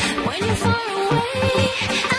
When you're far away